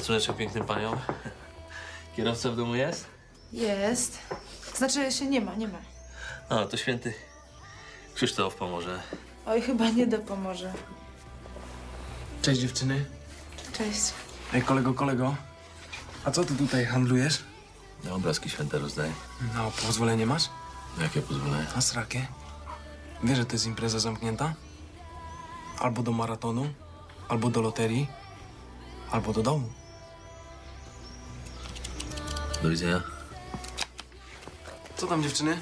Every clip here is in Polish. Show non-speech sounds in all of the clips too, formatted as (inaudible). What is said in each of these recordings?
Szacuneczek pięknym paniom. (laughs) Kierowca w domu jest? Jest. Znaczy się nie ma, nie ma. A, to święty Krzysztof pomoże. Oj, chyba nie dopomoże. Cześć dziewczyny. Cześć. Ej, kolego, kolego. A co ty tutaj handlujesz? Na obrazki święte rozdaję. No, pozwolenie masz? Jakie pozwolenie? A srakie? Wiesz, że to jest impreza zamknięta? Albo do maratonu, albo do loterii, albo do domu. Do widzenia. Co tam dziewczyny?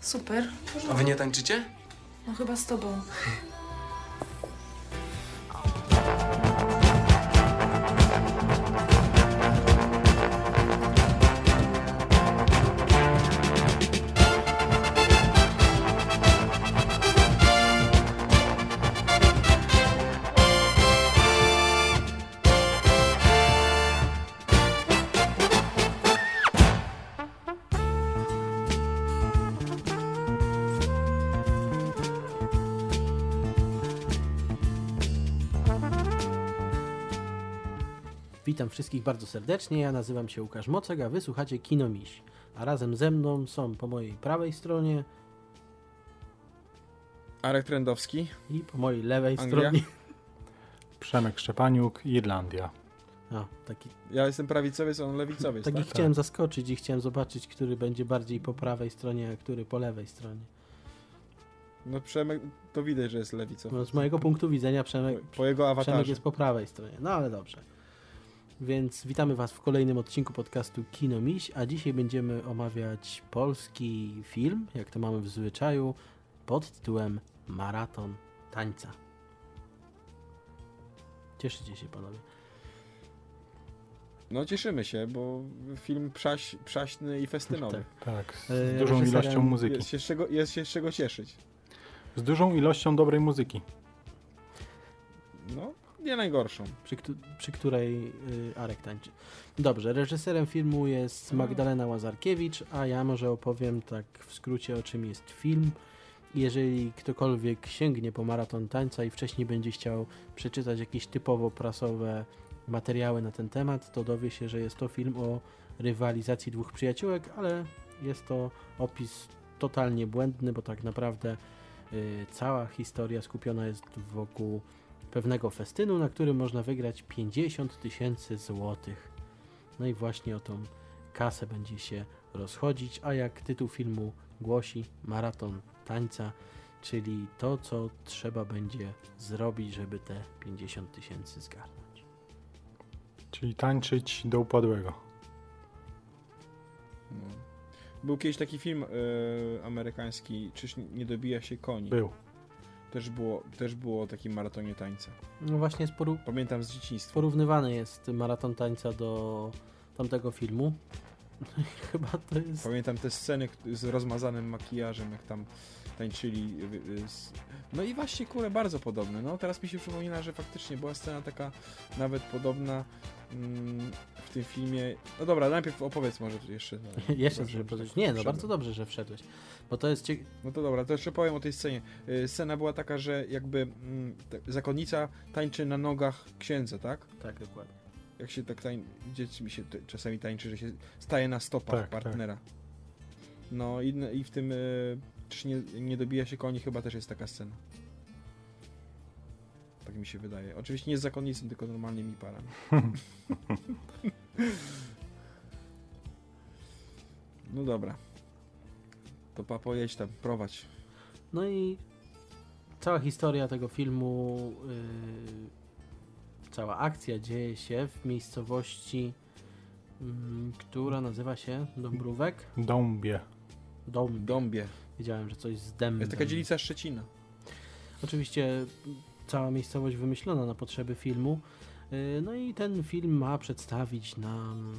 Super. A wy nie tańczycie? No chyba z tobą. (laughs) Witam wszystkich bardzo serdecznie. Ja nazywam się Łukasz Mocek, a wysłuchacie Kino Miś. A razem ze mną są po mojej prawej stronie Arek Trendowski. i po mojej lewej Anglia? stronie. (laughs) Przemek Szczepaniuk, Irlandia. A, taki, Ja jestem prawicowiec, on lewicowiec. taki tak? chciałem zaskoczyć i chciałem zobaczyć, który będzie bardziej po prawej stronie, a który po lewej stronie. No Przemek, to widać, że jest lewicowiec. No, z mojego punktu widzenia Przemek, Po, po jego Przemek jest po prawej stronie. No ale dobrze. Więc witamy Was w kolejnym odcinku podcastu Kino Miś, a dzisiaj będziemy omawiać polski film, jak to mamy w zwyczaju, pod tytułem Maraton Tańca. Cieszycie się panowie. No cieszymy się, bo film przaś, przaśny i festynowy. Tak, z E, dużą ilością muzyki. Jest się, czego, jest się z czego cieszyć. Z dużą ilością dobrej muzyki. No, nie najgorszą. przy, przy której y, Arek tańczy. Dobrze, reżyserem filmu jest Magdalena Łazarkiewicz, a ja może opowiem tak w skrócie o czym jest film. Jeżeli ktokolwiek sięgnie po maraton tańca i wcześniej będzie chciał przeczytać jakieś typowo prasowe materiały na ten temat, to dowie się, że jest to film o rywalizacji dwóch przyjaciółek, ale jest to opis totalnie błędny, bo tak naprawdę y, cała historia skupiona jest wokół pewnego festynu, na którym można wygrać 50 tysięcy złotych. No i właśnie o tą kasę będzie się rozchodzić, a jak tytuł filmu głosi, maraton tańca, czyli to, co trzeba będzie zrobić, żeby te 50 tysięcy zgarnąć. Czyli tańczyć do upadłego. No. Był kiedyś taki film e, amerykański, Czyż nie dobija się koni. Był. Też było, też było o takim maratonie tańca. No właśnie jest poru- Pamiętam z dzieciństwa. porównywany jest maraton tańca do tamtego filmu. (laughs) Chyba to jest... Pamiętam te sceny z rozmazanym makijażem, jak tam tańczyli. y, y, No i właśnie, kurę, bardzo podobne. No teraz mi się przypomina, że faktycznie była scena taka nawet podobna mm, w tym filmie. No dobra, najpierw opowiedz może jeszcze. No, (laughs) Jeszcze żeby powiedzieć. tak Nie, no wszedłem. bardzo dobrze, że wszedłeś. Bo to jest cie... No to dobra, to jeszcze powiem o tej scenie. Y, Scena była taka, że jakby mm, zakonnica tańczy na nogach księdza, tak? Tak, dokładnie. Jak się tak tań... dziećmi się t- czasami tańczy, że się staje na stopach Tak, partnera. No i, i w tym czy nie, nie dobija się koni chyba też jest taka scena. Tak mi się wydaje. Oczywiście nie z zakonnicą, tylko normalnymi parami. (laughs) no dobra. To papo jedź tam, prowadź. No i cała historia tego filmu, yy, cała akcja dzieje się w miejscowości, mm, która nazywa się Dąbrówek. Dąbie. Dąb. Dąbie. Wiedziałem, że coś z dębem. Jest taka dzielnica Szczecina. Oczywiście mm, cała miejscowość wymyślona na potrzeby filmu. Yy, No i ten film ma przedstawić nam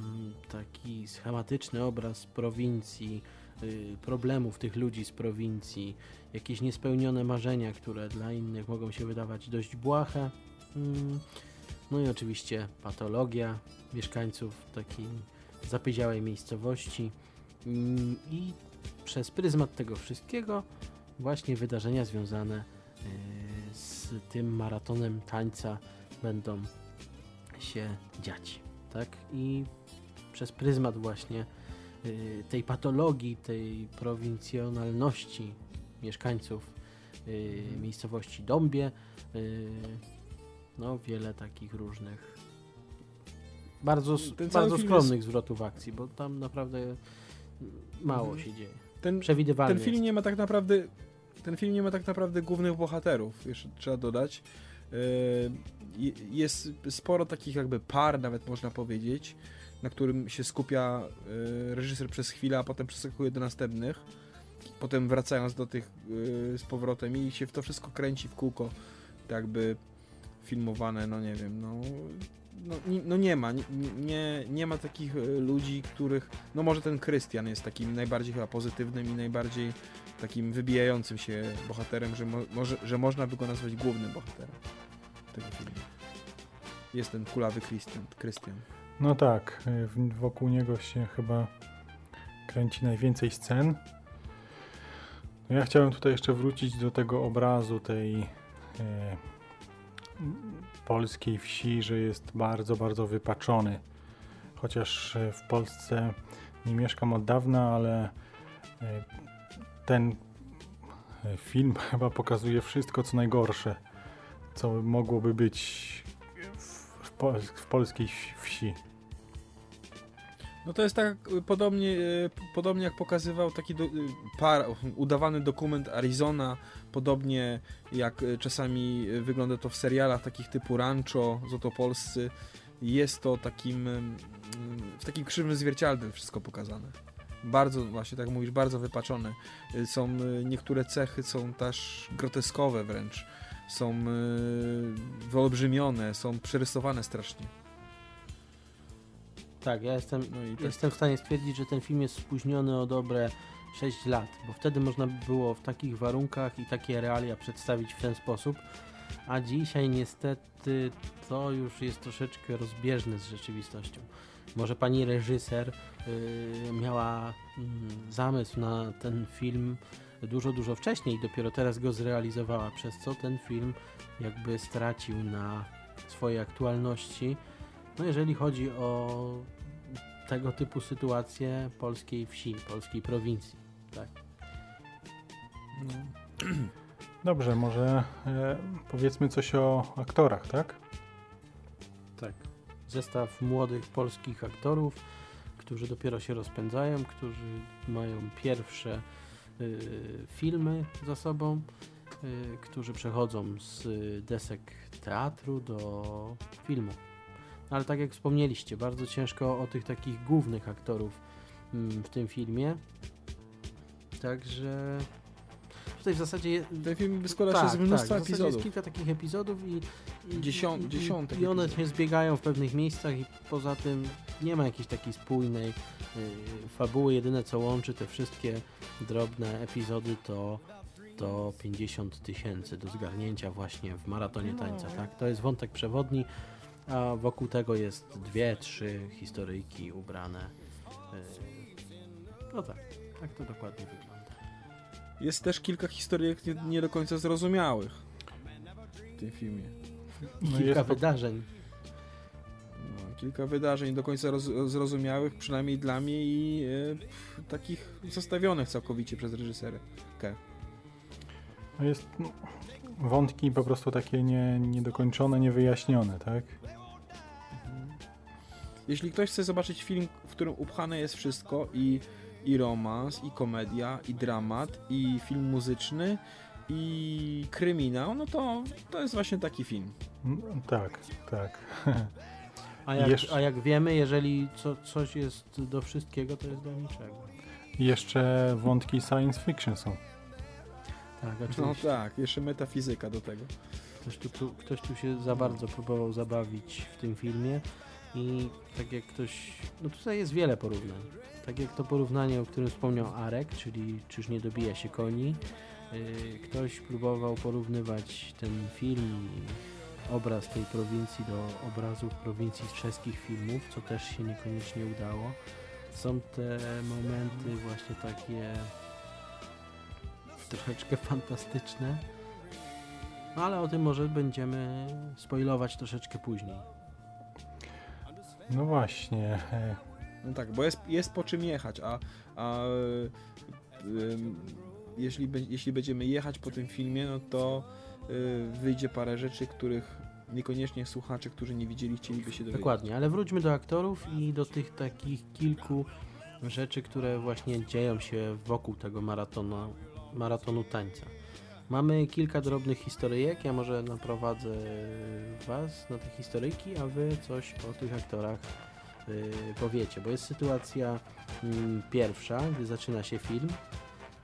taki schematyczny obraz prowincji, yy, problemów tych ludzi z prowincji, jakieś niespełnione marzenia, które dla innych mogą się wydawać dość błahe. Mm, No i oczywiście patologia mieszkańców takiej zapyziałej miejscowości. Mm, I przez pryzmat tego wszystkiego właśnie wydarzenia związane yy, z tym maratonem tańca będą się dziać. tak? I przez pryzmat właśnie y, tej patologii, tej prowincjonalności mieszkańców y, miejscowości Dąbie, no wiele takich różnych bardzo, bardzo skromnych zwrotów akcji, bo tam naprawdę mało Mhm. się dzieje. Ten, Przewidywalnie ten film jest. nie ma tak naprawdę ten film nie ma tak naprawdę głównych bohaterów, jeszcze trzeba dodać. Je- Jest sporo takich jakby par, nawet można powiedzieć, na którym się skupia yy, reżyser przez chwilę, a potem przeskakuje do następnych. Potem wracając do tych yy, z powrotem i się w to wszystko kręci w kółko, jakby filmowane, no nie wiem, no, no, no nie ma, nie, nie, nie ma takich y, ludzi, których, no może ten Krystian jest takim najbardziej chyba pozytywnym i najbardziej takim wybijającym się bohaterem, że, mo, może, że można by go nazwać głównym bohaterem tego filmu. Jest ten kulawy Krystian. No tak, w- wokół niego się chyba kręci najwięcej scen. No ja chciałem tutaj jeszcze wrócić do tego obrazu tej e, polskiej wsi, że jest bardzo, bardzo wypaczony. Chociaż e, w Polsce nie mieszkam od dawna, ale e, ten e, film (laughs) chyba pokazuje wszystko, co najgorsze, co mogłoby być w, pol- w polskiej wsi. No to jest tak podobnie, podobnie jak pokazywał taki do, par, udawany dokument Arizona, podobnie jak y, czasami y, wygląda to w serialach takich typu Rancho, Zotopolscy. Jest to takim, w takim krzywym zwierciadle wszystko pokazane. Bardzo, właśnie tak mówisz, bardzo wypaczone. Y, Są niektóre cechy są też groteskowe wręcz. Są wyolbrzymione, są przerysowane strasznie. Tak, ja jestem, No i tak. jestem w stanie stwierdzić, że ten film jest spóźniony o dobre 6 lat, bo wtedy można by było w takich warunkach i takie realia przedstawić w ten sposób, a dzisiaj niestety to już jest troszeczkę rozbieżne z rzeczywistością. Może pani reżyser yy, miała mm, zamysł na ten film dużo, dużo wcześniej dopiero teraz go zrealizowała, przez co ten film jakby stracił na swojej aktualności. No jeżeli chodzi o tego typu sytuacje polskiej wsi, polskiej prowincji. Tak. No. (clears throat) Dobrze, może e, powiedzmy coś o aktorach, tak? tak. Zestaw młodych polskich aktorów, którzy dopiero się rozpędzają, którzy mają pierwsze y, filmy za sobą, y, którzy przechodzą z desek teatru do filmu. Ale tak jak wspomnieliście, bardzo ciężko o tych takich głównych aktorów mm, w tym filmie. Także tutaj w zasadzie Ten film składa się z mnóstwa tak, w zasadzie epizodów. Jest kilka takich epizodów i, i, Dziesią- i, dziesiątek i one epizodów. się zbiegają w pewnych miejscach i poza tym nie ma jakiejś takiej spójnej y, fabuły. Jedyne co łączy te wszystkie drobne epizody to to 50 tysięcy do zgarnięcia właśnie w maratonie tańca, tak? To jest wątek przewodni, a wokół tego jest dwie, trzy historyjki ubrane. y, No tak, tak to dokładnie wygląda. Jest też kilka historyjek nie, nie do końca zrozumiałych w tym filmie. No kilka wydarzeń. No, kilka wydarzeń do końca roz, zrozumiałych, przynajmniej dla mnie i e, takich zostawionych całkowicie przez reżyserę. No jest no, wątki po prostu takie nie, niedokończone, niewyjaśnione, tak? Jeśli ktoś chce zobaczyć film, w którym upchane jest wszystko i, i romans, i komedia, i dramat, i film muzyczny, i kryminał, no to to jest właśnie taki film. No, tak, tak. A jak, Jeszcze- a jak wiemy, jeżeli co, coś jest do wszystkiego, to jest do niczego. Jeszcze wątki science fiction są. Tak, No oczywiście. tak, jeszcze metafizyka do tego. Ktoś, tu, tu, ktoś tu się za bardzo próbował zabawić w tym filmie i tak jak ktoś... No tutaj jest wiele porównań. Tak jak to porównanie, o którym wspomniał Arek, czyli czyż nie dobija się koni. Yy, ktoś próbował porównywać ten film i obraz tej prowincji do obrazów prowincji z czeskich filmów, co też się niekoniecznie udało. Są te momenty właśnie takie troszeczkę fantastyczne, no ale o tym może będziemy spoilować troszeczkę później. No właśnie. No tak, bo jest, jest po czym jechać, a, a ym, jeśli, be- jeśli będziemy jechać po tym filmie, no to y, wyjdzie parę rzeczy, których niekoniecznie słuchacze, którzy nie widzieli, chcieliby się dowiedzieć. Dokładnie, ale wróćmy do aktorów i do tych takich kilku rzeczy, które właśnie dzieją się wokół tego maratonu, maratonu tańca. Mamy kilka drobnych historyjek, ja może naprowadzę Was na te historyjki, a Wy coś o tych aktorach y, powiecie, bo jest sytuacja mm, pierwsza, gdy zaczyna się film.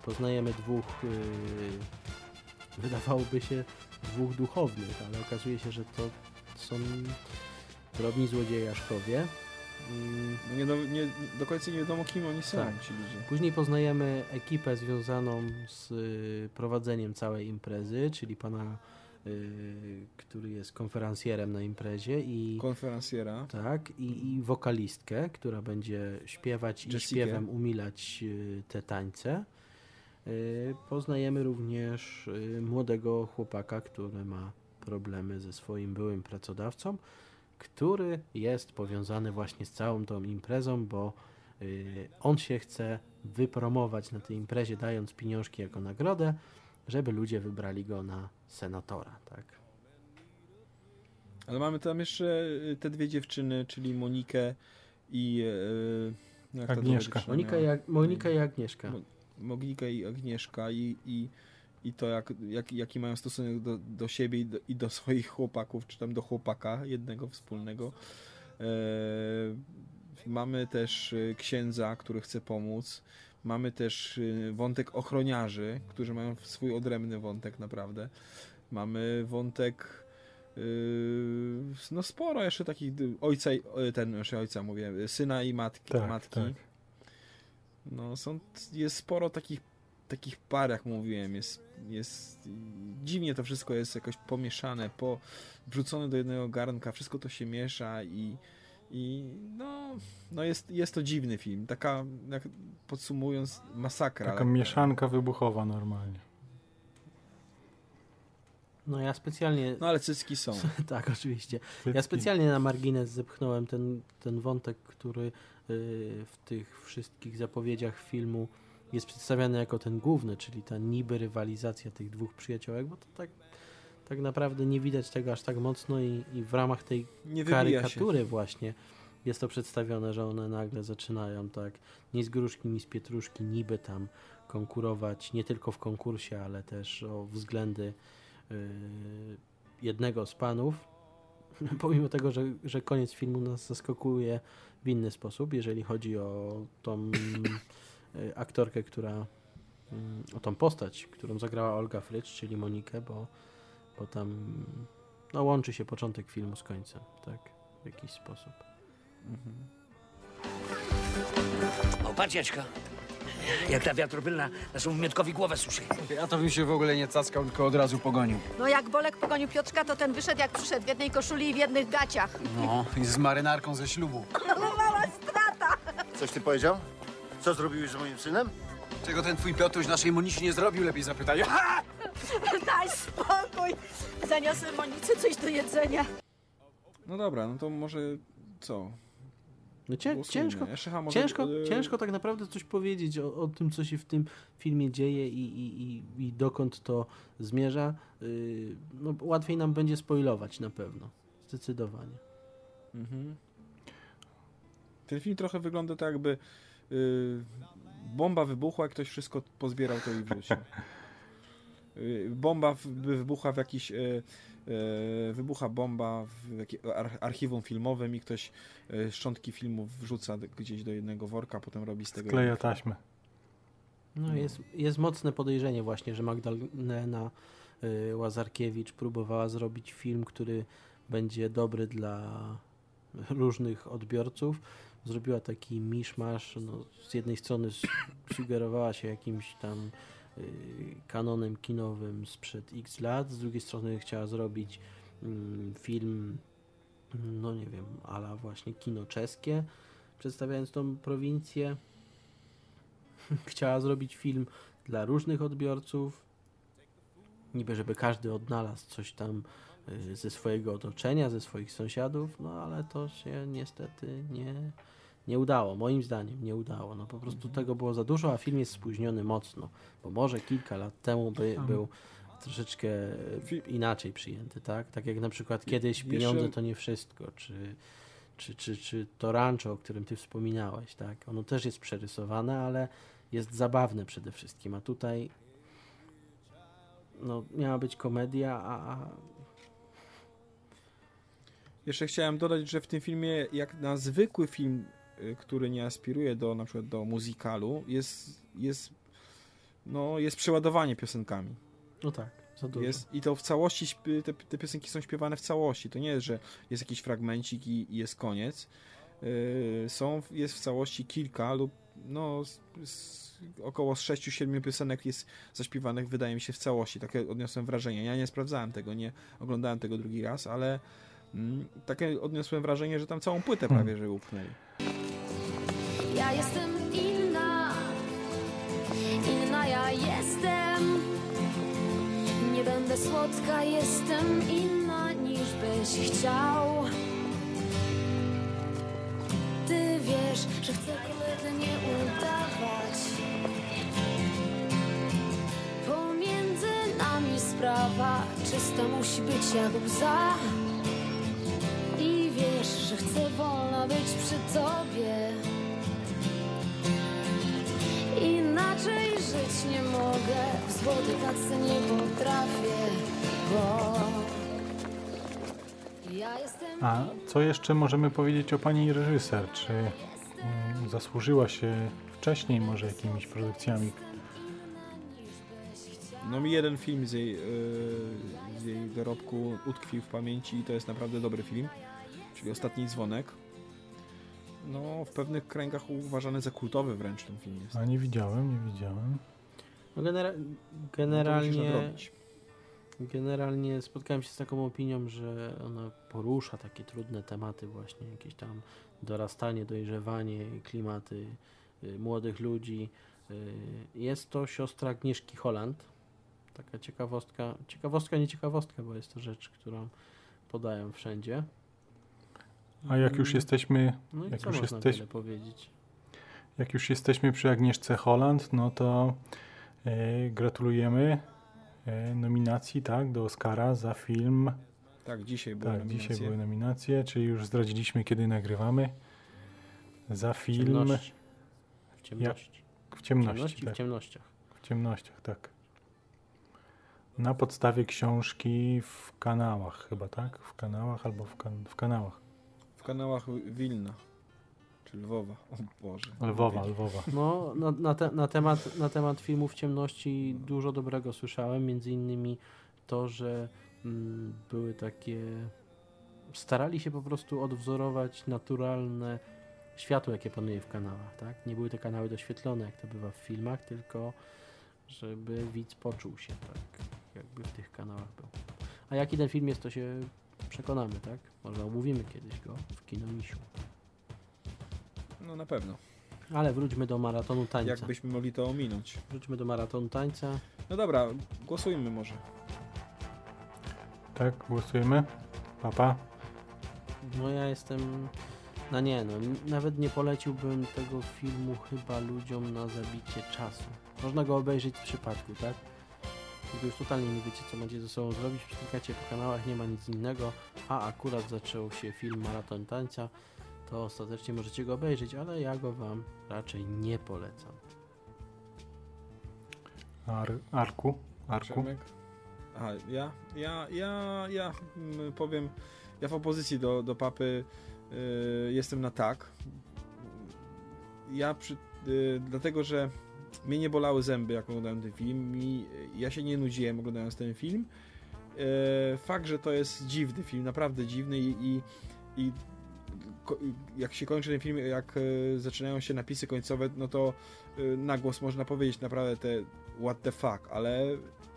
Poznajemy dwóch, y, wydawałoby się, dwóch duchownych, ale okazuje się, że to są drobni złodziejaszkowie. Mm, No nie do, nie, do końca nie wiadomo, kim oni są, Tak. ci ludzie. Później poznajemy ekipę związaną z y, prowadzeniem całej imprezy, czyli pana, y, który jest konferencjerem na imprezie i Konferencjera. tak, i, i wokalistkę, która będzie śpiewać i Jessica. śpiewem umilać y, te tańce. Y, Poznajemy również y, młodego chłopaka, który ma problemy ze swoim byłym pracodawcą, który jest powiązany właśnie z całą tą imprezą, bo y, on się chce wypromować na tej imprezie, dając pieniążki jako nagrodę, żeby ludzie wybrali go na senatora, tak? Ale mamy tam jeszcze y, te dwie dziewczyny, czyli Monikę i... y, druga Agnieszka. Monika, jak, Monika i Agnieszka. Mo- Monika i Agnieszka i, i, i to jak, jak, jaki mają stosunek do, do siebie i do, i do swoich chłopaków, czy tam do chłopaka jednego wspólnego. E, mamy też e, księdza, który chce pomóc. Mamy też e, wątek ochroniarzy, którzy mają swój odrębny wątek naprawdę. Mamy wątek e, no sporo jeszcze takich ojca, i- ten jeszcze ojca mówię, syna i matki. Tak, matki. tak. No, są, jest sporo takich, takich par, jak mówiłem. Jest, jest dziwnie to wszystko jest jakoś pomieszane, po, wrzucone do jednego garnka, wszystko to się miesza i, i no, no jest, jest to dziwny film. Taka, jak podsumując, masakra. Taka lekka. mieszanka wybuchowa normalnie. No ja specjalnie No ale cycki są. (laughs) Tak, oczywiście. Ja Cycki. specjalnie na margines zepchnąłem ten, ten wątek, który y, w tych wszystkich zapowiedziach filmu jest przedstawiany jako ten główny, czyli ta niby rywalizacja tych dwóch przyjaciołek, bo to tak, tak naprawdę nie widać tego aż tak mocno i, i w ramach tej Nie wybija się. karykatury właśnie jest to przedstawione, że one nagle zaczynają tak ni z gruszki, ni z pietruszki niby tam konkurować nie tylko w konkursie, ale też o względy yy, jednego z panów. (laughs) Pomimo tego, że, że koniec filmu nas zaskakuje w inny sposób, jeżeli chodzi o tą aktorkę, która yy, o tą postać, którą zagrała Olga Frycz, czyli Monikę, bo, bo tam no, łączy się początek filmu z końcem, tak, w jakiś sposób. Mhm. O, patrz Jaćka. Jak ta wiatrobylna naszemu Mietkowi głowę suszy. Ja to bym się w ogóle nie cackał, tylko od razu pogonił. No jak Bolek pogonił Piotrka, to ten wyszedł jak przyszedł w jednej koszuli i w jednych gaciach. No, i z marynarką ze ślubu. Mała strata! Coś ty powiedział? Co zrobiłeś z moim synem? Czego ten twój Piotruś naszej Monisi nie zrobił, lepiej zapytaj. Ha! (laughs) Daj spokój! Zaniosę Monice coś do jedzenia. No dobra, no to może co? No cię, ciężko, Jeszcze chyba może, ciężko, e, ciężko tak naprawdę coś powiedzieć o, o tym, co się w tym filmie dzieje i, i, i, i dokąd to zmierza. Yy, no, łatwiej nam będzie spoilować na pewno. Zdecydowanie. Mhm. Ten film trochę wygląda tak, jakby y, bomba wybuchła, ktoś wszystko pozbierał to i wrzucił. Y, bomba w, by wybuchła w jakiś. y, wybucha bomba w archiwum filmowym i ktoś szczątki filmów wrzuca gdzieś do jednego worka, potem robi z tego. Film. taśmę. No, jest, jest mocne podejrzenie właśnie, że Magdalena Łazarkiewicz próbowała zrobić film, który będzie dobry dla różnych odbiorców. Zrobiła taki miszmasz, no, z jednej strony sugerowała się jakimś tam y, kanonem kinowym sprzed x lat, z drugiej strony chciała zrobić mm, film, no nie wiem, ala właśnie kino czeskie, przedstawiając tą prowincję (laughs) chciała zrobić film dla różnych odbiorców. niby żeby każdy odnalazł coś tam ze swojego otoczenia, ze swoich sąsiadów, no ale to się niestety nie, nie udało, moim zdaniem nie udało. No po prostu tego było za dużo, a film jest spóźniony mocno, bo może kilka lat temu by, Tam- był troszeczkę Fi- inaczej przyjęty, tak? Tak jak na przykład kiedyś pieniądze to nie wszystko, czy, czy, czy, czy to rancho, o którym ty wspominałeś, tak? Ono też jest przerysowane, ale jest zabawne przede wszystkim, a tutaj no, miała być komedia, a, a Jeszcze chciałem dodać, że w tym filmie, jak na zwykły film, y, który nie aspiruje do na przykład do muzykalu, jest, jest, no, jest przeładowanie piosenkami. no tak. Jest, I to w całości, te, te piosenki są śpiewane w całości. To nie jest, że jest jakiś fragmencik i, i jest koniec. Yy, są, jest w całości kilka lub no, z, z, około 6-7 piosenek jest zaśpiewanych, wydaje mi się, w całości. Takie odniosłem wrażenie. Ja nie sprawdzałem tego, nie oglądałem tego drugi raz, ale takie odniosłem wrażenie, że tam całą płytę prawie, że upchnęli. Ja jestem inna, inna ja jestem. Nie będę słodka, jestem inna niż byś chciał. Ty wiesz, że chcę koledze nie udawać. Pomiędzy nami sprawa czysta musi być jak łza. Że chcę wolna być przy tobie. Inaczej żyć nie mogę, w złotej klatce nie potrafię, bo ja jestem A co jeszcze możemy powiedzieć o pani reżyser? Czy mm, zasłużyła się wcześniej może jakimiś produkcjami? No mi jeden film z jej, yy, z jej dorobku utkwił w pamięci i to jest naprawdę dobry film, czyli Ostatni Dzwonek. No, w pewnych kręgach uważany za kultowy wręcz ten film jest. A nie widziałem, nie widziałem. No genera- No generalnie, nadrobić. generalnie spotkałem się z taką opinią, że ona porusza takie trudne tematy właśnie, jakieś tam dorastanie, dojrzewanie, klimaty y, młodych ludzi. Y, jest to siostra Agnieszki Holland. Taka ciekawostka, ciekawostka, nie ciekawostka, bo jest to rzecz, którą podają wszędzie. A jak już Mm, jesteśmy, No i jak co już można jesteś- powiedzieć? jak już jesteśmy przy Agnieszce Holland, no to e, gratulujemy e, nominacji, tak, do Oscara za film. Tak, dzisiaj były Tak, nominacje. dzisiaj były nominacje, czyli już zdradziliśmy, kiedy nagrywamy. Za film Ciemności. W ciemności. w ciemności, ciemności tak, w ciemnościach. w ciemnościach, tak. Na podstawie książki w kanałach chyba, tak? W kanałach albo w, kan- w kanałach. W kanałach Wilna, czy Lwowa. O Boże. Lwowa, Lwowa. No, na, na, te, na, temat, na temat filmów ciemności dużo dobrego słyszałem, między innymi to, że mm, były takie... Starali się po prostu odwzorować naturalne światło, jakie panuje w kanałach, tak? Nie były te kanały doświetlone, jak to bywa w filmach, tylko żeby widz poczuł się tak, jakby w tych kanałach był. A jaki ten film jest, to się przekonamy, tak? Może omówimy kiedyś go w Kinomisiu. No na pewno. Ale wróćmy do maratonu tańca. Jakbyśmy mogli to ominąć. Wróćmy do maratonu tańca. No dobra, głosujmy może. Tak, głosujemy. Papa. No ja jestem... No nie, no nawet nie poleciłbym tego filmu chyba ludziom na zabicie czasu. Można go obejrzeć w przypadku, tak? Gdy już totalnie nie wiecie, co macie ze sobą zrobić, przeklikacie po kanałach, nie ma nic innego, a akurat zaczął się film Maraton Tańca, to ostatecznie możecie go obejrzeć, ale ja go wam raczej nie polecam. Ar Arku. Arku. Przemek? Aha, ja, ja, ja, ja mm, powiem, ja w opozycji do, do papy y, jestem na tak. Ja przy, y, dlatego, że mnie nie bolały zęby, jak oglądałem ten film i ja się nie nudziłem oglądając ten film. E, fakt, że to jest dziwny film, naprawdę dziwny i, i, i jak się kończy ten film, jak e, zaczynają się napisy końcowe, no to e, na głos można powiedzieć naprawdę te what the fuck, ale,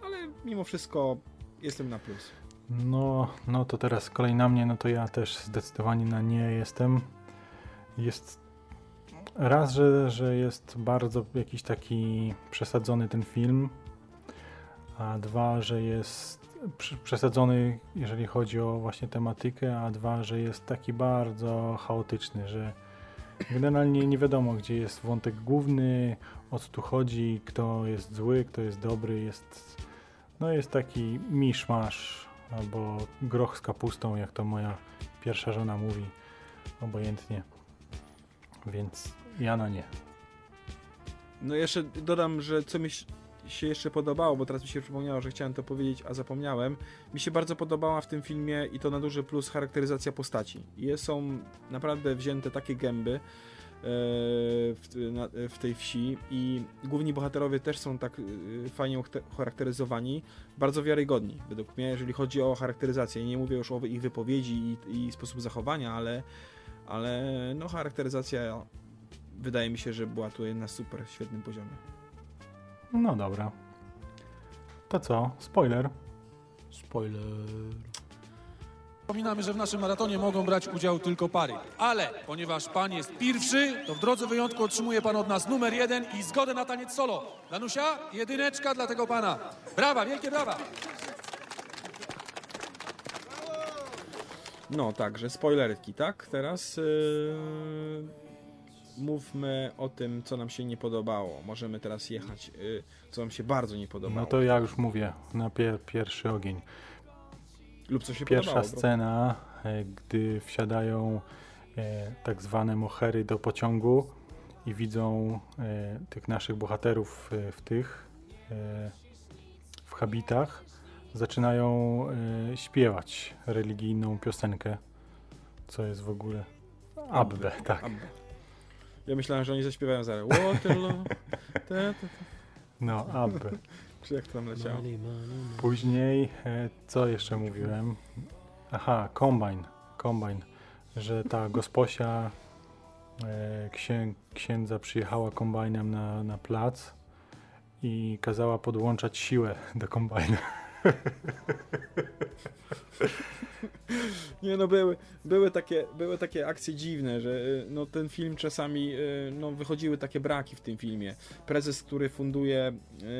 ale mimo wszystko jestem na plus. No, no to teraz kolej na mnie, no to ja też zdecydowanie na nie jestem. Jest raz, że, że jest bardzo jakiś taki przesadzony ten film, a dwa, że jest przesadzony, jeżeli chodzi o właśnie tematykę, a dwa, że jest taki bardzo chaotyczny, że generalnie nie wiadomo, gdzie jest wątek główny, o co tu chodzi, kto jest zły, kto jest dobry, jest no jest taki miszmasz albo groch z kapustą, jak to moja pierwsza żona mówi, obojętnie. Więc ja na nie. No jeszcze dodam, że co mi się jeszcze podobało, bo teraz mi się przypomniało, że chciałem to powiedzieć, a zapomniałem. Mi się bardzo podobała w tym filmie i to na duży plus charakteryzacja postaci. Jest, są naprawdę wzięte takie gęby e, w, tej wsi i główni bohaterowie też są tak e, fajnie charakteryzowani, bardzo wiarygodni według mnie, jeżeli chodzi o charakteryzację. Nie mówię już o ich wypowiedzi i, i sposób zachowania, ale, ale no charakteryzacja wydaje mi się, że była tutaj na super, świetnym poziomie. No dobra. To co? Spoiler. Spoiler. Przypominamy, że w naszym maratonie mogą brać udział tylko pary. Ale ponieważ pan jest pierwszy, to w drodze wyjątku otrzymuje pan od nas numer jeden i zgodę na taniec solo. Danusia, jedyneczka dla tego pana. Brawa, wielkie brawa. No, także spoilerki, tak? Teraz yy, mówmy o tym, co nam się nie podobało. Możemy teraz jechać, yy, co nam się bardzo nie podobało. No to ja już mówię na pier pierwszy ogień. Lub co się Pierwsza podobało, scena, e, gdy wsiadają e, tak zwane mohery do pociągu i widzą e, tych naszych bohaterów e, w tych e, w habitach, zaczynają e, śpiewać religijną piosenkę, co jest w ogóle Abbe, tak. Abbe. Ja myślałem, że oni zaśpiewają zaraz Waterloo. te, te, te. No, Abbe. Czy jak to tam leciało? Później, e, co jeszcze mówiłem? Aha, kombajn. Kombajn, że ta gosposia e, księ, księdza przyjechała kombajnem na, na plac i kazała podłączać siłę do kombajnu. (laughs) Nie no, były, były, takie, były takie akcje dziwne, że y, no, ten film czasami, y, no, wychodziły takie braki w tym filmie. Prezes, który funduje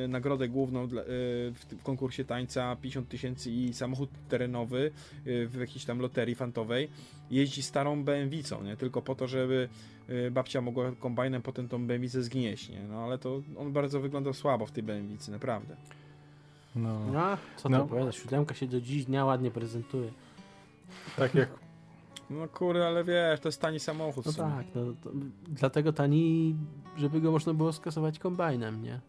y, nagrodę główną dla, w, konkursie tańca 50 tysięcy i samochód terenowy w jakiejś tam loterii fantowej, jeździ starą BMW, nie? Tylko po to, żeby babcia mogła kombajnem potem tą BMW zgnieść, nie? No ale to on bardzo wyglądał słabo w tej BMW, naprawdę. No, A, co No. ty powiadasz? Siódemka się do dziś dnia ładnie prezentuje. tak jak No kurde, ale wiesz, to jest tani samochód. No tak, no, to, dlatego tani, żeby go można było skasować kombajnem, nie?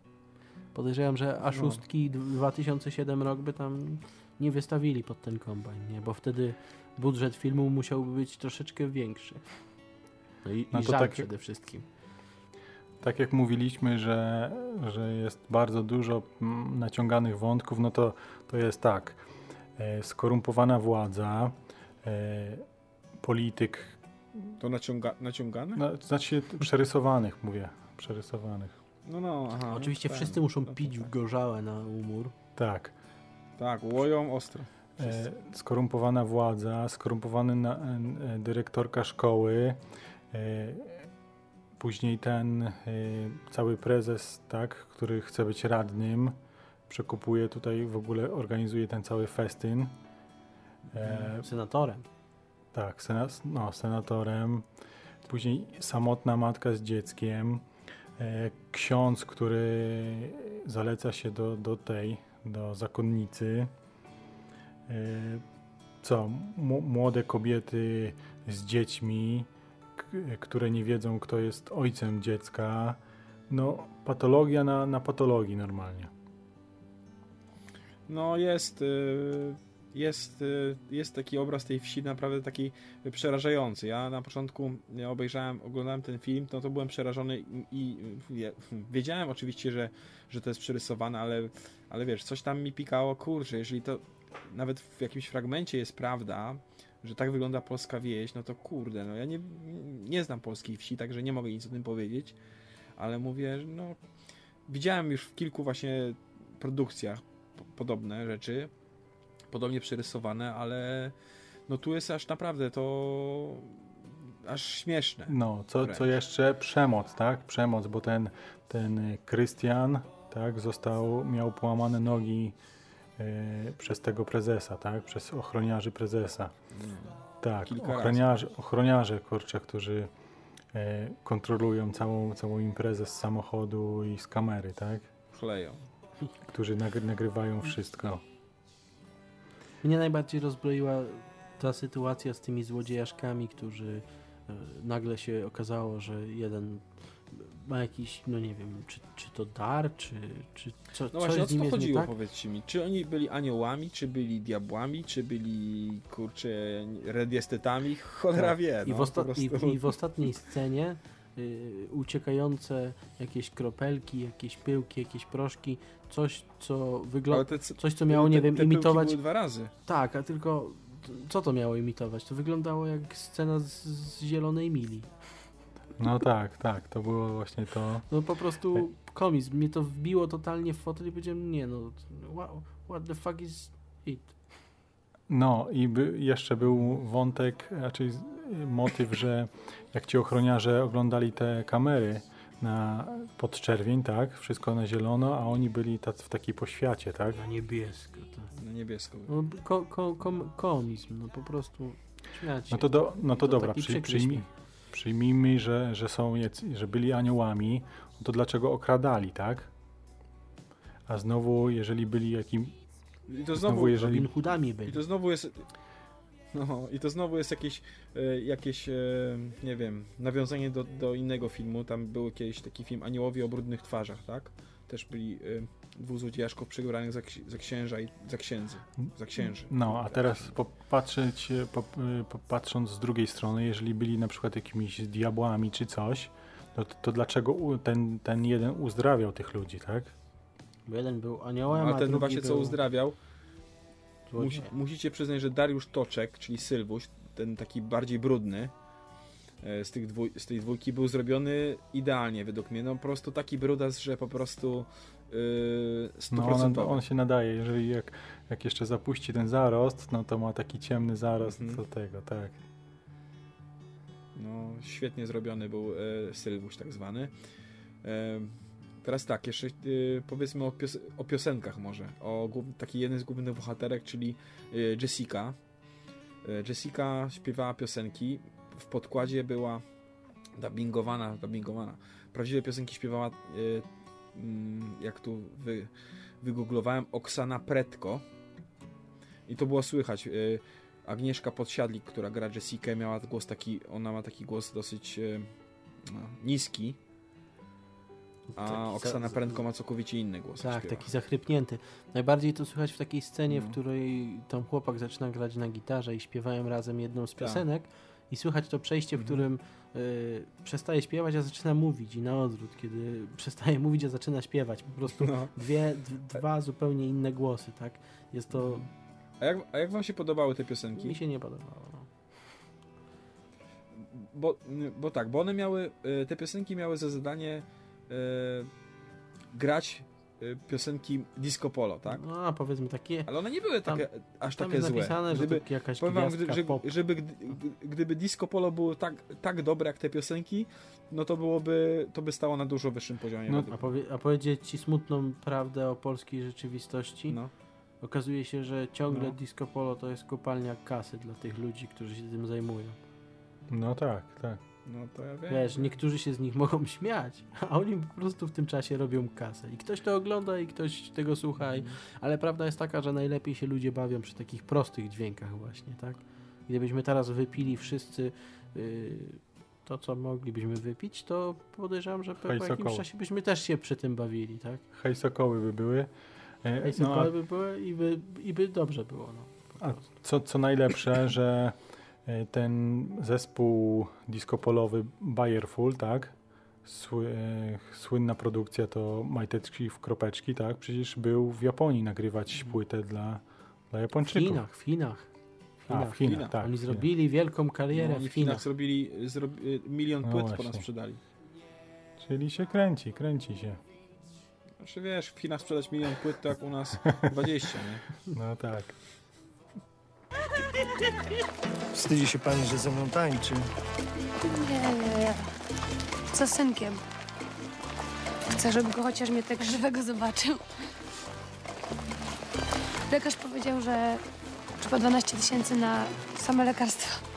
Podejrzewam, że No. A6 2007 rok by tam nie wystawili pod ten kombajn, nie? Bo wtedy budżet filmu musiałby być troszeczkę większy. No i, No i żal tak- przede wszystkim. Tak jak mówiliśmy, że, że jest bardzo dużo mm, naciąganych wątków, no to, to jest tak. E, skorumpowana władza, e, polityk, To naciąga, naciągane? no, znaczy przerysowanych mówię, przerysowanych. No, no, aha. Oczywiście wszyscy tak, muszą tak, pić tak. gorzałe na umór. Tak. Tak, łoją ostro. E, skorumpowana władza, skorumpowany na, e, dyrektorka szkoły, e, później ten e, cały prezes, tak, który chce być radnym, przekupuje tutaj, w ogóle organizuje ten cały festyn. E, Senatorem. tak, sena, no, senatorem. Później samotna matka z dzieckiem. E, ksiądz, który zaleca się do, do tej, do zakonnicy. E, co? Młode kobiety z dziećmi, które nie wiedzą, kto jest ojcem dziecka. No, patologia na, na patologii normalnie. No jest, y, jest, y, jest taki obraz tej wsi naprawdę taki przerażający. Ja na początku obejrzałem, oglądałem ten film, no to byłem przerażony i, i wie- wiedziałem oczywiście, że, że to jest przerysowane, ale, ale wiesz, coś tam mi pikało, kurczę, jeżeli to nawet w jakimś fragmencie jest prawda, że tak wygląda polska wieś, no to kurde, no ja nie, nie znam polskiej wsi, także nie mogę nic o tym powiedzieć, ale mówię, no widziałem już w kilku właśnie produkcjach podobne rzeczy, podobnie przerysowane, ale no tu jest aż naprawdę to aż śmieszne. No, co, Wręcz. co jeszcze? Przemoc, tak? Przemoc, bo ten, ten Krystian, tak, został, miał połamane nogi przez tego prezesa, tak, przez ochroniarzy prezesa. Tak, Kilka razy. ochroniarze, ochroniarze kurczę, którzy e, kontrolują całą, całą imprezę z samochodu i z kamery, tak, Chleją. którzy nagry, nagrywają wszystko. Mnie najbardziej rozbroiła ta sytuacja z tymi złodziejaszkami, którzy e, nagle się okazało, że jeden ma jakiś, no nie wiem, czy, czy to dar, czy, czy co, No coś właśnie, o nim co chodziło, tak? powiedzcie mi? Czy oni byli aniołami, czy byli diabłami, czy byli, kurczę, radiestetami? Cholera Tak. wie, I, no, w osta- po prostu. i, I w ostatniej scenie y, uciekające jakieś kropelki, jakieś pyłki, jakieś proszki, coś co wygląda, te coś co miało, te- nie wiem, te pyłki imitować... dwa razy. Tak, a tylko co to miało imitować? To wyglądało jak scena z, z Zielonej Mili. No tak, tak, to było właśnie to. No po prostu komizm. Mnie to wbiło totalnie w fotel i powiedziałem, nie no, wow, what the fuck is it? No i by, jeszcze był wątek, raczej z- motyw, że jak ci ochroniarze oglądali te kamery na podczerwień, tak, wszystko na zielono, a oni byli tac, w takiej poświacie, tak? Na niebiesko. To. Na niebiesko. No, ko, ko, kom, komizm, no po prostu śmiać. No to, do, no to, dobra, taki przy, przyjmij. Przyjmijmy, że, że są, że byli aniołami, no to dlaczego okradali, tak? A znowu, jeżeli byli jakim... I to znowu, znowu, jeżeli... Robin Hoodami byli. I to znowu jest. No, i to znowu jest jakieś, e, jakieś e, nie wiem, nawiązanie do, do innego filmu. Tam był kiedyś taki film Aniołowie o brudnych twarzach, tak? Też byli e, dwóch złodziejaszków przebranych za, za księża i za księdzy, za księży. No, a teraz popatrzeć, e, e, popatrząc z drugiej strony, jeżeli byli na przykład jakimiś diabłami czy coś, no to, to dlaczego ten, ten jeden uzdrawiał tych ludzi, tak? Bo jeden był aniołem, Ale a ten drugi właśnie co był uzdrawiał, złodziejem. musi, musicie przyznać, że Dariusz Toczek, czyli Sylwuś, ten taki bardziej brudny, e, z, tych dwój, z tej dwójki był zrobiony idealnie według mnie. No po prostu taki brudas, że po prostu yy, No, on, on się nadaje, jeżeli jak, jak jeszcze zapuści ten zarost, no to ma taki ciemny zarost Mhm. do tego, tak. No, świetnie zrobiony był e, Sylwuś tak zwany. E, teraz tak, jeszcze e, powiedzmy o, pios o piosenkach może. O takiej jednej z głównych bohaterek, czyli e, Jessica. E, Jessica śpiewała piosenki. W podkładzie była dubbingowana, dubbingowana. Prawdziwe piosenki śpiewała, e, jak tu wy, wygooglowałem, Oksana Pretko. I to było słychać. e, Agnieszka Podsiadlik, która gra Jessica, miała głos taki, ona ma taki głos dosyć e, no, niski, a Taki Oksana za- Prędko ma całkowicie inny głos. Tak, śpiewa. taki zachrypnięty. Najbardziej to słychać w takiej scenie, No. w której tam chłopak zaczyna grać na gitarze i śpiewają razem jedną z Tak. piosenek i słychać to przejście, w Mhm. którym y, przestaje śpiewać, a zaczyna mówić i na odwrót, kiedy (laughs) przestaje mówić, a zaczyna śpiewać. Po prostu No. dwie, dwa zupełnie inne głosy, tak? Jest to... A jak, a jak wam się podobały te piosenki? Mi się nie podobało. No. Bo, bo tak, bo one miały, e, te piosenki miały za zadanie e, grać piosenki disco polo, tak? No, a powiedzmy takie... Ale one nie były Tam- takie, aż tam takie jest złe. napisane, że Gdyby, to jakaś powiem wam, gdy, pop. żeby, żeby gdy, gdyby disco polo było tak, tak dobre jak te piosenki, no to byłoby, to by stało na dużo wyższym poziomie. No, A, powie, a powiedzieć ci smutną prawdę o polskiej rzeczywistości? No. Okazuje się, że ciągle No. disco polo to jest kopalnia kasy dla tych ludzi, którzy się tym zajmują. No tak, tak. No to ja wiem. Wiesz, niektórzy się z nich mogą (laughs) śmiać, a oni po prostu w tym czasie robią kasę. I ktoś to ogląda i ktoś tego słucha, i, ale prawda jest taka, że najlepiej się ludzie bawią przy takich prostych dźwiękach właśnie, tak? Gdybyśmy teraz wypili wszyscy yy, to, co moglibyśmy wypić, to podejrzewam, że po, jakimś czasie byśmy też się przy tym bawili, tak? Hej, sokoły by były. Hej, no, a- Sokoły by były i by, i by dobrze było, no. A co, co najlepsze, że ten zespół disco-polowy Bayerful, tak? Sły, e, słynna produkcja to Majteczki w kropeczki, tak? Przecież był w Japonii nagrywać płytę dla, dla W Japończyków. Chinach, w Chinach. A, w Chinach, Chinach. tak. Oni w Chinach. zrobili wielką karierę No, oni w Chinach. zrobili zrobi, milion No płyt po właśnie. nas sprzedali. Czyli się kręci, kręci się. Znaczy wiesz, w Chinach sprzedać milion płyt to jak u nas (laughs) 20, nie? No tak. Wstydzi się pani, że ze mną tańczy. Nie, nie, nie. Za synkiem. Chcę, żeby go chociaż mnie tak żywego zobaczył. Lekarz powiedział, że trzeba 12 tysięcy na same lekarstwa.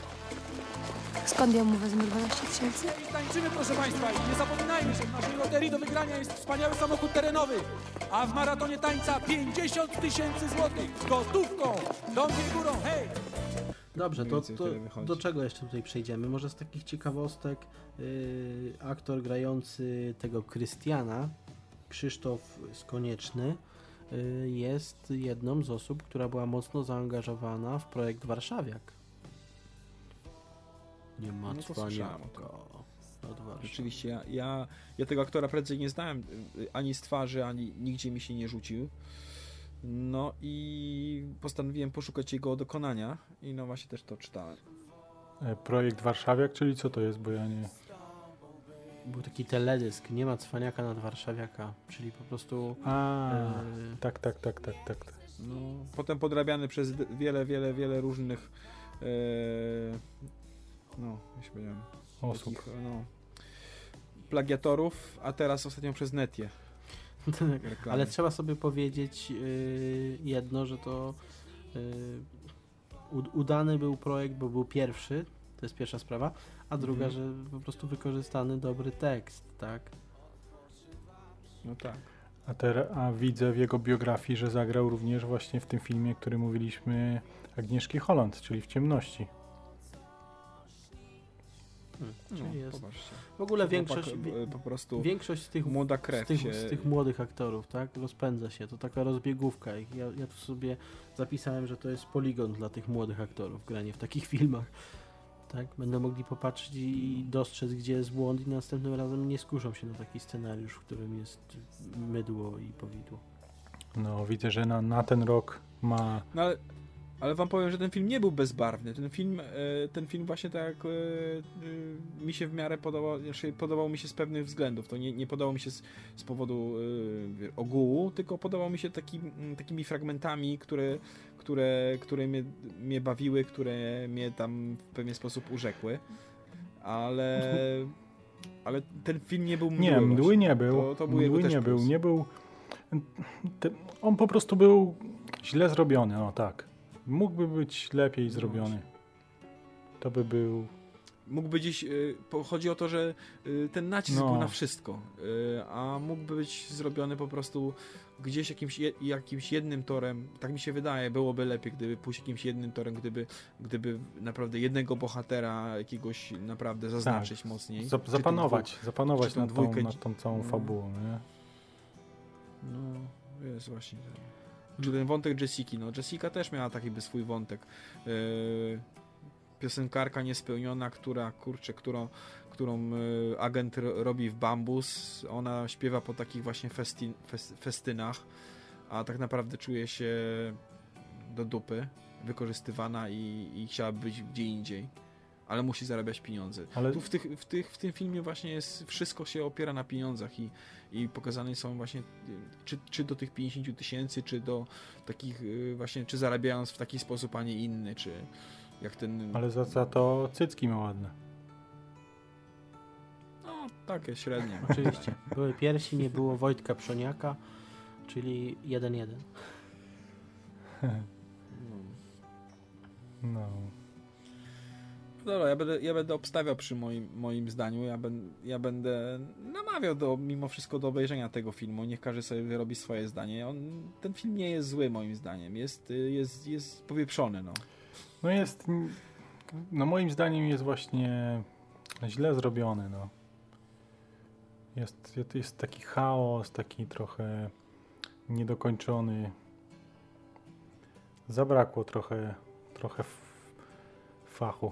Skąd ja mu wezmę 12 tysięcy? I tańczymy, proszę Państwa. I nie zapominajmy, że w naszej loterii do wygrania jest wspaniały samochód terenowy. A w maratonie tańca 50 tysięcy złotych. Gotówką. Dąbie górą, hej! Dobrze, to, to do czego jeszcze tutaj przejdziemy? Może z takich ciekawostek yy, aktor grający tego Krystiana, Krzysztof Skonieczny, yy, jest jedną z osób, która była mocno zaangażowana w projekt Warszawiak. Nie ma No cwaniaka. Rzeczywiście, ja, ja, ja tego aktora prędzej nie znałem y, ani z twarzy, ani nigdzie mi się nie rzucił. No i postanowiłem poszukać jego dokonania i no właśnie też to czytałem. E, Projekt Warszawiak, czyli co to jest, bo ja nie... Był taki teledysk, nie ma cwaniaka nad Warszawiaka, czyli po prostu... A, yy, tak, tak, tak, tak, tak. tak. No, potem podrabiany przez wiele, wiele, wiele różnych e, no, jak się powiedziałem, Osób. takich, no, plagiatorów, a teraz ostatnio przez Netię. (laughs) Tak. Ale trzeba sobie powiedzieć yy, jedno, że to yy, ud- udany był projekt, bo był pierwszy, to jest pierwsza sprawa, a druga, Mhm. że po prostu wykorzystany dobry tekst, tak? No tak. A, ter, a widzę w jego biografii, że zagrał również właśnie w tym filmie, który mówiliśmy Agnieszki Holland, czyli w ciemności. Hmm, No, czyli jest. popatrzcie. W ogóle Chłopak, większość, e, po prostu większość z tych, młoda krew z tych, się- z tych młodych aktorów, tak? Rozpędza się, to taka rozbiegówka. Ja, ja tu sobie zapisałem, że to jest poligon dla tych młodych aktorów, granie w takich (laughs) filmach. Tak? Będą mogli popatrzeć i i dostrzec, gdzie jest błąd i następnym razem nie skuszą się na taki scenariusz, w którym jest mydło i powidło. No, widzę, że na, na ten rok ma... No ale, ale wam powiem, że ten film nie był bezbarwny. Ten film, e, ten film właśnie tak e, e, mi się w miarę podobał, znaczy podobał mi się z pewnych względów. To nie, nie podobał mi się z, z powodu ogółu, tylko podobał mi się taki, takimi fragmentami, które, które, które mnie, mnie bawiły, które mnie tam w pewien sposób urzekły. Ale, ale ten film nie był mdły. Nie, mdły właśnie. nie był. To, to był mdły nie był. Nie był... On po prostu był źle zrobiony, no tak. Mógłby być lepiej No zrobiony. To by był... mógłby gdzieś, y, chodzi o to, że y, ten nacisk No. był na wszystko, y, a mógłby być zrobiony po prostu gdzieś jakimś, je, jakimś jednym torem, tak mi się wydaje, byłoby lepiej, gdyby pójść jakimś jednym torem, gdyby, gdyby naprawdę jednego bohatera jakiegoś naprawdę zaznaczyć mocniej. Zap- Czy tą zapanować, zapanować tą nad tą, dwójkę- nad tą całą fabułą, nie? No, jest właśnie. ten- Czy ten wątek Jessiki, no Jessica też miała taki by swój wątek. Yy, piosenkarka niespełniona, która, kurczę, którą, którą yy, agent ro- robi w bambus. Ona śpiewa po takich właśnie festynach, a tak naprawdę czuje się do dupy, wykorzystywana i, i chciałaby być gdzie indziej. Ale musi zarabiać pieniądze. Ale- Tu w, tych, w, tych, w tym filmie właśnie jest, wszystko się opiera na pieniądzach i, i pokazane są właśnie czy, czy do tych 50 tysięcy, czy do takich y, właśnie, czy zarabiając w taki sposób, a nie inny, czy jak ten... Ale za, za to cycki ma ładne. No, takie średnie. Oczywiście. (laughs) Były piersi, nie było Wojtka Przoniaka, czyli 1-1. (laughs) No. Dobra, ja będę, ja będę obstawiał przy moim, moim zdaniu, ja, ben, ja będę namawiał do, mimo wszystko do obejrzenia tego filmu, niech każdy sobie wyrobi swoje zdanie. On, ten film nie jest zły moim zdaniem, jest, y, jest, jest powieprzony, no. No jest, no moim zdaniem jest właśnie źle zrobiony, no. Jest, jest taki chaos, taki trochę niedokończony. Zabrakło trochę, trochę fachu.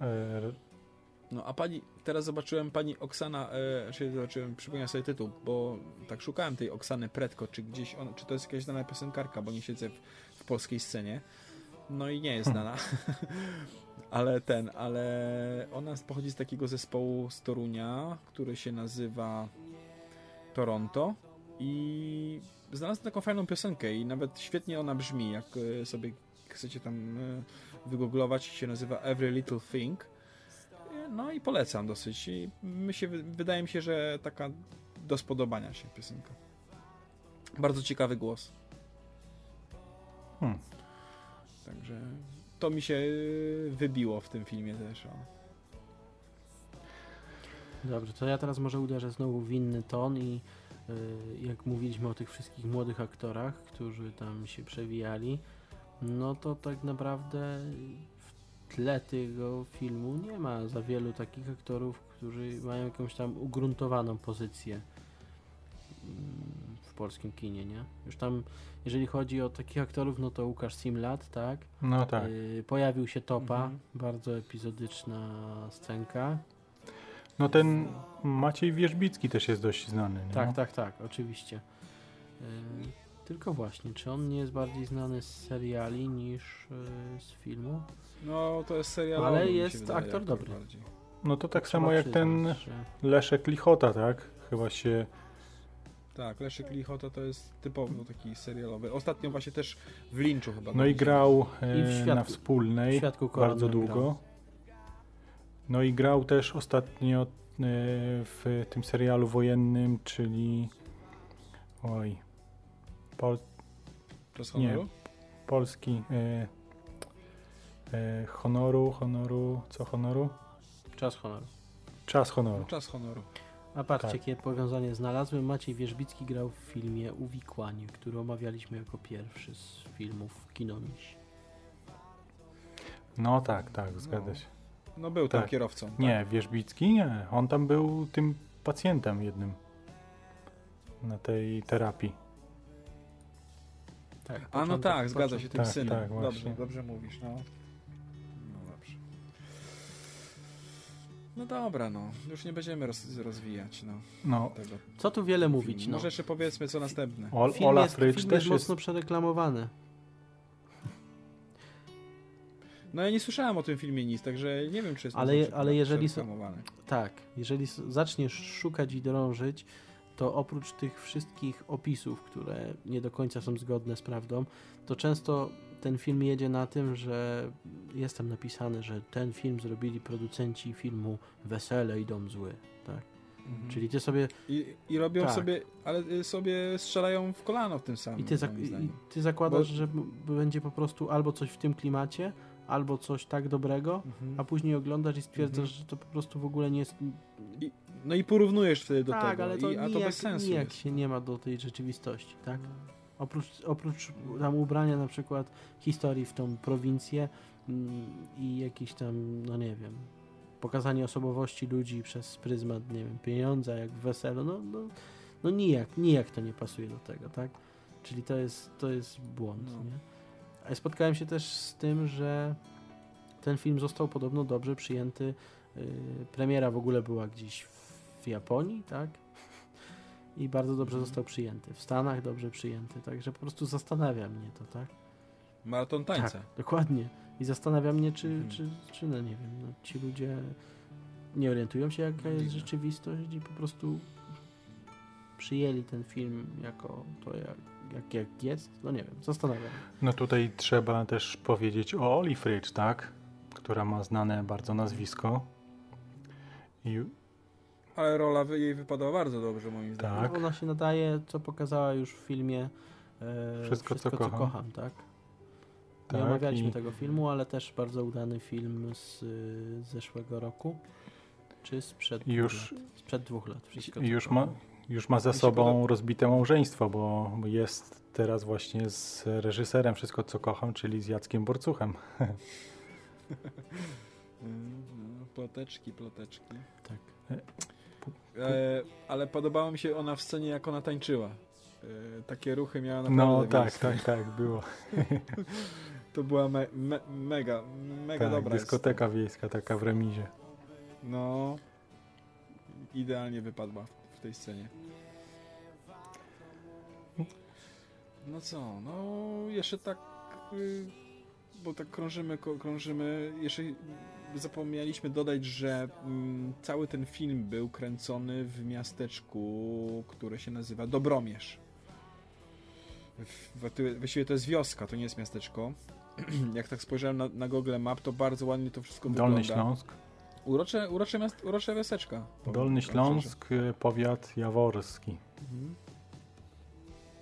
E, No a pani, teraz zobaczyłem pani Oksana, e, czy zobaczyłem, przypomniałem sobie tytuł, bo tak szukałem tej Oksany Pretko, czy gdzieś, czy to jest jakaś znana piosenkarka, bo nie siedzę w, w polskiej scenie. No i nie jest znana. (laughs) ale ten, ale ona pochodzi z takiego zespołu z Torunia, który się nazywa Toronto i znalazłem taką fajną piosenkę i nawet świetnie ona brzmi, jak e, sobie chcecie tam e, wygooglować, się nazywa Every Little Thing. No i polecam dosyć. I my się, wydaje mi się, że taka do spodobania się piosenka. Bardzo ciekawy głos. Hmm. Także to mi się y, wybiło w tym filmie też. O. Dobrze, to ja teraz może uderzę znowu w inny ton i y, jak mówiliśmy o tych wszystkich młodych aktorach, którzy tam się przewijali, no to tak naprawdę w tle tego filmu nie ma za wielu takich aktorów, którzy mają jakąś tam ugruntowaną pozycję mm, w polskim kinie, nie? Już tam, jeżeli chodzi o takich aktorów, no to Łukasz Simlat, tak? No tak. Y, pojawił się Topa, Mhm. bardzo epizodyczna scenka. No ten Maciej Wierzbicki też jest dość znany, nie? Tak, tak, tak, oczywiście. Yy, tylko właśnie, czy on nie jest bardziej znany z seriali niż yy, z filmu? No to jest serial. Ale jest aktor dobry. No to tak Trzeba samo jak ten że- Leszek Lichota, tak? Chyba się... Tak, Leszek Lichota to jest typowo taki serialowy. Ostatnio właśnie też w Lynchu chyba. No i grał I w e, Świadku- na wspólnej bardzo długo. grał. No i grał też ostatnio e, w tym serialu wojennym, czyli oj Pol... Czas nie, honoru? polski e, e, honoru, honoru, co honoru? Czas honoru. Czas honoru. Czas honoru. A patrzcie, Tak. jakie powiązanie znalazłem. Maciej Wierzbicki grał w filmie Uwikłanie, który omawialiśmy jako pierwszy z filmów Kinomiś. No tak, tak, zgadza się. No był tam kierowcą, tak? Nie, Wierzbicki nie. On tam był tym pacjentem jednym na tej terapii. Tak, A no tak, zgadza się, tym synem. tak, dobrze, właśnie. dobrze mówisz, no. No dobrze. No dobra, no. Już nie będziemy roz, rozwijać, no. No. Tego. Co tu wiele mówić, no. Może jeszcze powiedzmy, co następne. Ol- Film Ola jest, Frycz film też jest jest... mocno przereklamowany. No ja nie słyszałem o tym filmie nic, także nie wiem, czy jest Ale, ale jeżeli są, tak, jeżeli zaczniesz szukać i drążyć, to oprócz tych wszystkich opisów, które nie do końca są zgodne z prawdą, to często ten film jedzie na tym, że jest tam napisane, że ten film zrobili producenci filmu Wesele i Dom Zły, tak? Mhm. Czyli ty sobie I, I robią Tak. sobie, ale y, sobie strzelają w kolano w tym samym. I ty, zak- i ty zakładasz, Bo- że będzie po prostu albo coś w tym klimacie, albo coś tak dobrego, Mhm. a później oglądasz i stwierdzasz, Mhm. że to po prostu w ogóle nie jest... I, no i porównujesz wtedy do tak, tego. ale to I, a to nijak, bez sensu nijak jest. się nie ma do tej rzeczywistości, tak? Oprócz, oprócz tam ubrania na przykład historii w tą prowincję mm, i jakiś tam, no nie wiem, pokazanie osobowości ludzi przez pryzmat, nie wiem, pieniądza, jak w weselu, no, no, no nijak, nijak to nie pasuje do tego, tak? Czyli to jest, to jest błąd, No. nie? Spotkałem się też z tym, że ten film został podobno dobrze przyjęty. Yy, premiera w ogóle była gdzieś w Japonii, tak? I bardzo dobrze Mhm. został przyjęty. W Stanach dobrze przyjęty, także po prostu zastanawia mnie to, tak? Maraton tańca. Tak, dokładnie. I zastanawia mnie, czy, Mhm. czy, czy no nie wiem, no, ci ludzie nie orientują się, jaka jest rzeczywistość i po prostu przyjęli ten film jako to, jak, jak, jak jest. No nie wiem, zastanawiam. No tutaj trzeba też powiedzieć o Oli Frycz, tak? Która ma znane bardzo nazwisko. I Ale rola jej wypadała bardzo dobrze, moim zdaniem. Tak. Ona się nadaje, co pokazała już w filmie e, Wszystko, co kocham. tak? Tak, Nie omawialiśmy i- tego filmu, ale też bardzo udany film z y, zeszłego roku. Czy sprzed dwóch Już- lat? Sprzed dwóch lat. Wszystko, co już ma, kocham. już ma za sobą podoba- rozbite małżeństwo, bo jest teraz właśnie z reżyserem Wszystko co kocham, czyli z Jackiem Borcuchem. (laughs) Mm, no, Ploteczki, ploteczki. Tak. E, ale podobała mi się ona w scenie, jak ona tańczyła. E, takie ruchy miała No naprawdę tak, wiejskie. tak, tak, było. (laughs) To była me, me, mega, mega tak, dobra. jest. dyskoteka wiejska taka w remizie. No, idealnie wypadła w, tej scenie. No co, no jeszcze tak, y, bo tak krążymy, krążymy, jeszcze zapomnieliśmy dodać, że mm, cały ten film był kręcony w miasteczku, które się nazywa Dobromierz. Właściwie to jest wioska, to nie jest miasteczko. (clears throat) Jak tak spojrzałem na, na Google Map, to bardzo ładnie to wszystko Dolny wygląda. Śląsk. Urocze, urocze, miast, urocze wioseczka. Dolny Śląsk, y, powiat jaworski. Mhm.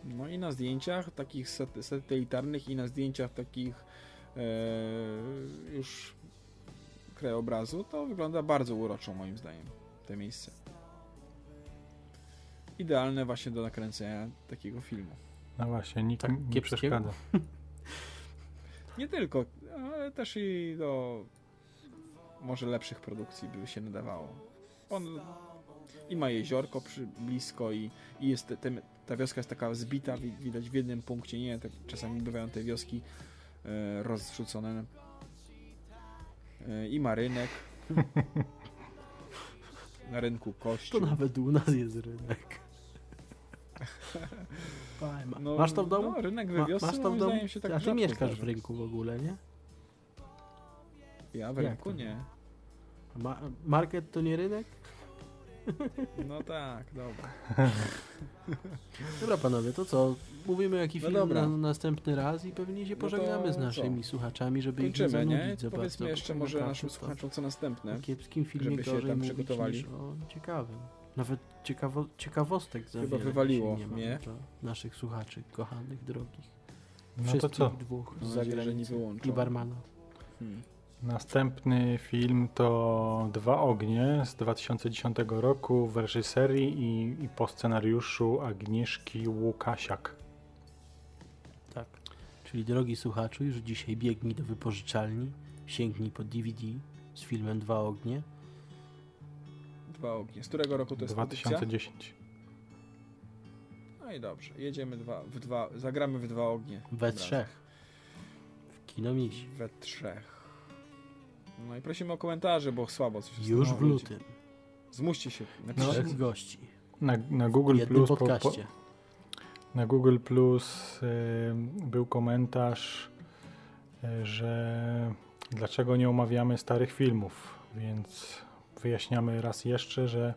No i na zdjęciach takich sat- satelitarnych i na zdjęciach takich e, już krajobrazu to wygląda bardzo uroczo moim zdaniem te miejsce. Idealne właśnie do nakręcenia takiego filmu. No właśnie, nikt Tak nie przeszkadza. (laughs) Nie tylko, ale też i do może lepszych produkcji by się nadawało. On i ma jeziorko przy, blisko i, i jest te, te, ta wioska jest taka zbita, wi- widać w jednym punkcie, nie? Tak czasami bywają te wioski e, rozrzucone. E, I ma rynek. (laughs) Na rynku To kościół. nawet u nas jest rynek. No, masz to w domu? no, rynek we Ma- wiosce, masz to w domu? się tak A ty mieszkasz zdarza. w rynku w ogóle, nie? Ja w Jak rynku to? nie. Ma market to nie rynek? No tak, dobra. (laughs) Dobra panowie, to co? Mówimy jaki No film dobra. na następny raz i pewnie się No pożegnamy to z naszymi co? słuchaczami, żeby ich Kończymy, nie nie? zanudzić za Powiedzmy bardzo, jeszcze może naszym to- słuchaczom co następne. O kiepskim filmie żeby się gorzej tam przygotowali. O ciekawym. Nawet ciekawo, ciekawostek za Chyba wywaliło nie ma mnie. naszych słuchaczy, kochanych, drogich. No to Wszystkich co? dwóch Mam z nadzieję, że nie zagranicy wyłączą. i barmana. Hmm. Następny film to Dwa ognie z 2010 roku w reżyserii i, i po scenariuszu Agnieszki Łukasiak. Tak. Czyli drogi słuchaczu, już dzisiaj biegnij do wypożyczalni, sięgnij po DVD z filmem Dwa ognie. Dwa ognie. Z którego roku to jest produkcja? 2010. No i dobrze. Jedziemy dwa, w dwa, zagramy w dwa ognie. We trzech. W kinomiś. We trzech. No i prosimy o komentarze, bo słabo coś. Już No, w lutym. Zmuście się. No. Napiszcie. Trzech gości. Na, na Google jednym Plus po, po, podcaście. na Google Plus y, był komentarz, y, że dlaczego nie omawiamy starych filmów, więc wyjaśniamy raz jeszcze, że,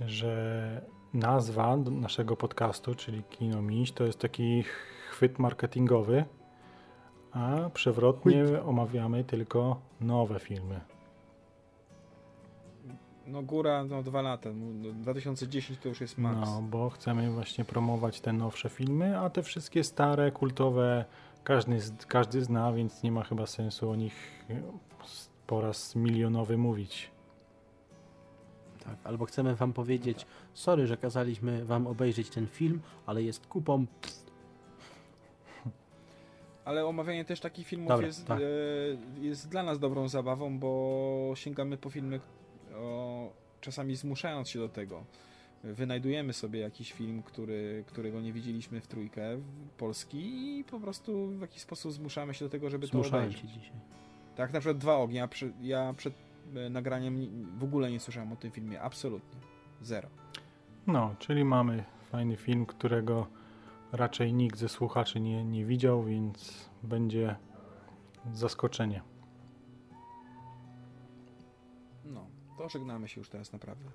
że nazwa naszego podcastu, czyli Kino Miś, to jest taki chwyt marketingowy, a przewrotnie omawiamy tylko nowe filmy. No góra, no dwa lata. No, 2010 to już jest max. No, bo chcemy właśnie promować te nowsze filmy, a te wszystkie stare, kultowe, każdy, z- każdy zna, więc nie ma chyba sensu o nich e, po raz milionowy mówić. Tak, albo chcemy wam powiedzieć, sorry, że kazaliśmy wam obejrzeć ten film, ale jest kupą. Ale omawianie też takich filmów Dobra, jest, tak. e, jest dla nas dobrą zabawą, bo sięgamy po filmy, o, czasami zmuszając się do tego. Wynajdujemy sobie jakiś film, który, którego nie widzieliśmy w trójkę, w- polski i po prostu w jakiś sposób zmuszamy się do tego, żeby to Zmuszałem obejrzeć. cię dzisiaj. Tak, na przykład Dwa Ognie. Ja, przed e, nagraniem ni- w ogóle nie słyszałem o tym filmie. Absolutnie. Zero. No, czyli mamy fajny film, którego raczej nikt ze słuchaczy nie, nie widział, więc będzie zaskoczenie. No, to żegnamy się już teraz naprawdę.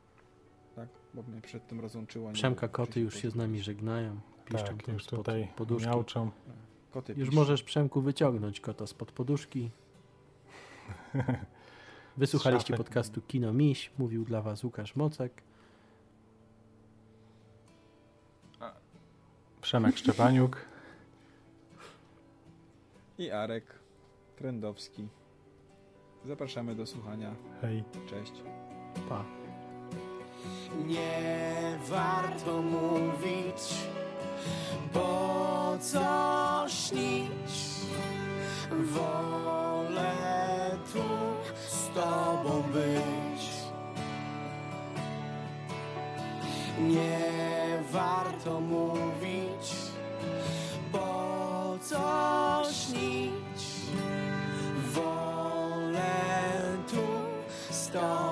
Tak, bo mnie przed tym rozłączyło. Przemka koty już się z nami żegnają. Piszczą Tak, już tutaj poduszki. miauczą. Koty Już możesz Przemku wyciągnąć kota spod poduszki. (laughs) Wysłuchaliście podcastu Kino Miś. Mówił dla was Łukasz Mocek. Przemek Szczepaniuk. I Arek Trendowski. Zapraszamy do słuchania. Hej. Cześć. Pa. Nie warto mówić, po co śnić. Wolę tu z tobą być. Nie warto mówić, po co śnić. Wolę tu stąd.